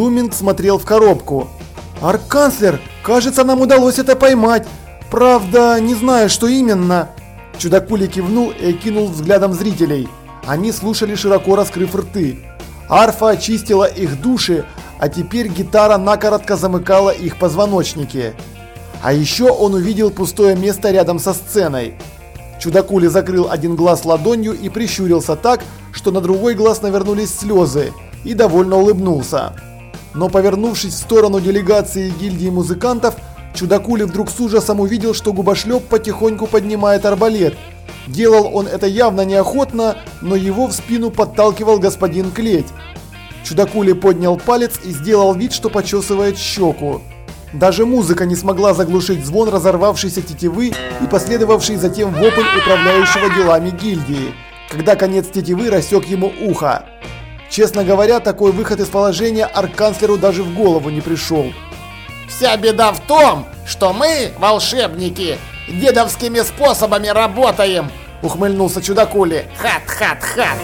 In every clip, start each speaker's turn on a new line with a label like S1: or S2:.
S1: Флеминг смотрел в коробку. «Арканцлер, кажется, нам удалось это поймать. Правда, не знаю, что именно». Чудакули кивнул и окинул взглядом зрителей. Они слушали, широко раскрыв рты. Арфа очистила их души, а теперь гитара накоротко замыкала их позвоночники. А еще он увидел пустое место рядом со сценой. Чудакули закрыл один глаз ладонью и прищурился так, что на другой глаз навернулись слезы, и довольно улыбнулся. Но повернувшись в сторону делегации гильдии музыкантов, Чудакули вдруг с ужасом увидел, что губошлеп потихоньку поднимает арбалет. Делал он это явно неохотно, но его в спину подталкивал господин Клеть. Чудакули поднял палец и сделал вид, что почесывает щеку. Даже музыка не смогла заглушить звон разорвавшейся тетивы и последовавший затем вопль управляющего делами гильдии, когда конец тетивы рассек ему ухо. Честно говоря, такой выход из положения аркканцлеру даже в голову не пришел.
S2: Вся беда в том, что мы, волшебники, дедовскими способами работаем, ухмыльнулся Чудакули. Хат-хат-хат.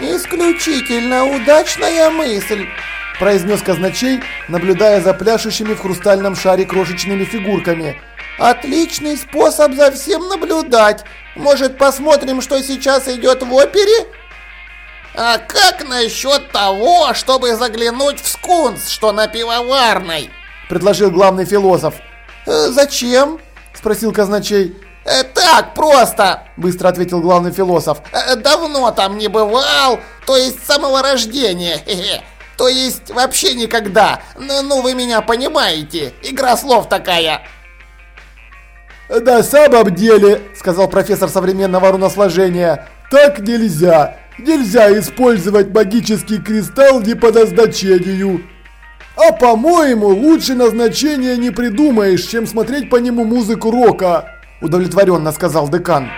S3: «Исключительно удачная мысль», – произнес казначей, наблюдая за пляшущими в хрустальном шаре крошечными фигурками. «Отличный способ за всем наблюдать. Может, посмотрим, что сейчас идет в опере?»
S2: «А как насчет того, чтобы заглянуть в скунс, что на пивоварной?»
S1: – предложил главный философ.
S3: «Э, «Зачем?» – спросил казначей.
S2: Э, «Так просто!»
S1: – быстро ответил главный философ.
S2: Э, «Давно там не бывал, то есть с самого рождения, то есть вообще никогда. Ну, ну вы меня понимаете, игра слов такая».
S1: «На самом деле», – сказал профессор современного руносложения, – «так нельзя. Нельзя использовать магический кристалл не по назначению». А по-моему, лучше назначения не придумаешь, чем смотреть по нему музыку рока удовлетворенно сказал декан.